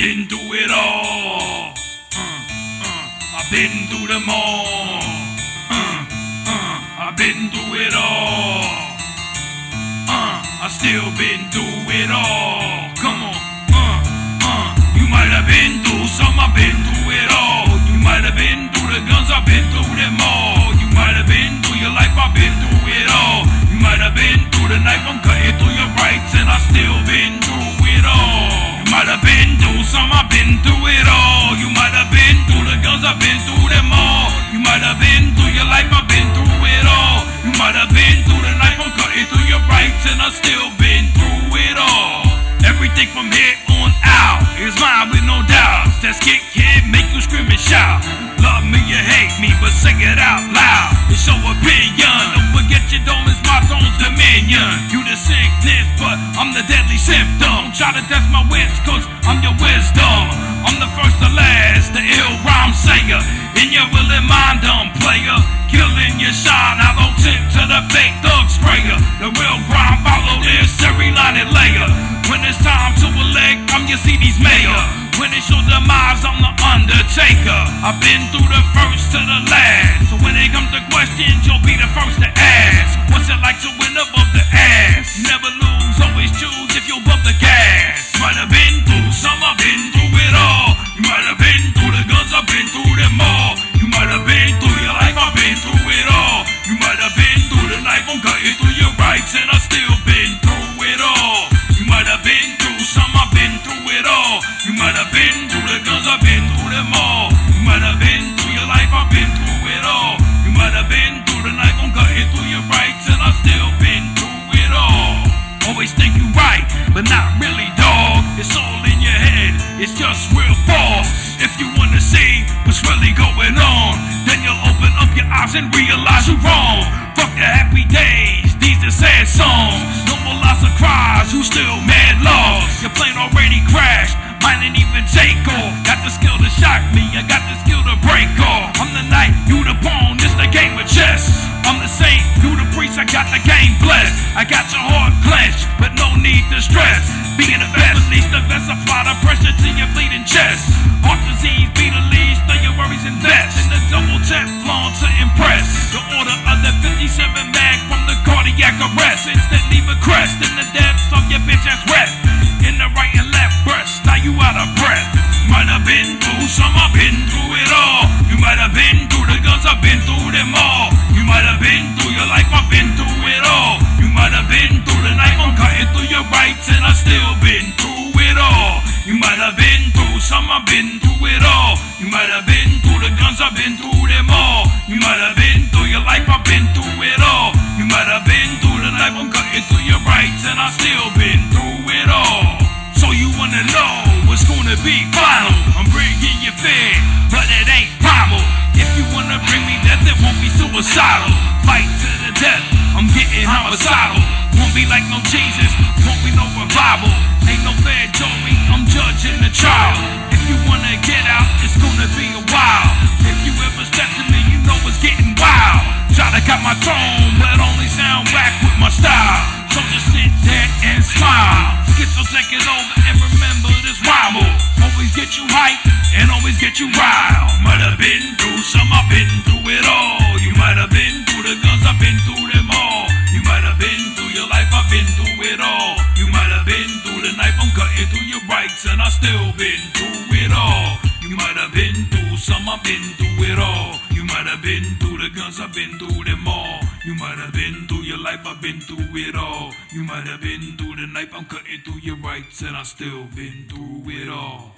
been through it all. Uh, uh, I've been through them all. Uh, uh, I've been through it all. Uh, I still been through it all. Come on. Uh, uh, you might have been through some, I've been through it all. You might have been through the guns, I've been through them all. You might have been through your life, I've been through it all. You might have been through the knife, I'm some, I've been through it all. You might have been through the guns, I've been through them all. You might have been through your life, I've been through it all. You might have been through the knife, I'm cutting through your rights, and I've still been through it all. Everything from here on out is mine with no doubts. That skit kid make you scream and shout. Love me or hate me, but say it out loud. It's your opinion. Don't forget your dome is my throne's dominion. You I'm the deadly symptom. Don't try to test my wits, cause I'm your wisdom. I'm the first to last, the ill rhyme sayer. In your willing mind, dumb player. Killing your shine, I don't tip to the fake thug sprayer. The real grind follow this every line and layer. When it's time to elect, I'm your CD's mayor. When it's your demise, I'm the undertaker. I've been through the first to the last. So when it comes to questions, you'll be the first to ask. What's it like to win above the your and I still been through it all. You might have been through some, I've been through it all. You might have been through the guns, I've been through them all. You might have been through your life, I've been through it all. You might have been through the knife, I'm cutting through your rights, and I still been through it all. Always think you right, but not really, dog. It's all in your head, it's just real false. If you wanna see what's really going on, then you'll open up your eyes and realize you're wrong. Fuck the happy days, sad songs. No more lots of cries, you still mad lost. Your plane already crashed, mine didn't even take off. Got the skill to shock me, I got the skill to break off. I'm the knight, you the pawn, it's the game of chess. I'm the saint, you the priest, I got the game blessed. I got your heart clenched, but no need to stress. Being the best, release the best, apply the pressure to your bleeding chest. Still been through it all. You might have been through some, I've been through it all. You might have been through the guns, I've been through them all. You might have been through your life, I've been through it all. You might have been through the knife, I'm cutting through your rights, and I still been through it all. So you wanna know what's gonna be final? I'm bringing you fear, but it ain't primal. If you wanna bring me death, it won't be suicidal. Fight to the death, I'm getting homicidal. Won't be like no Jesus, won't be no revival. Ain't no fair jury, I'm judging the trial. If you wanna get out, it's gonna be a while. If you ever step to me, you know it's getting wild. Try to cut my tone, but only sound whack with my style. So just sit there and smile. SkitSo take it over and remember this rhyme always get you hype and always get you riled. Might have been through some, I've been through it all. You might have been through the guns, I've been through been through it all. You might have been through the knife, I'm cutting through your rights, and I still been through it all. You might have been through some, I've been through it all. You might have been through the guns, I've been through them all. You might have been through your life, I've been through it all. You might have been through the knife, I'm cutting through your rights, and I still been through it all.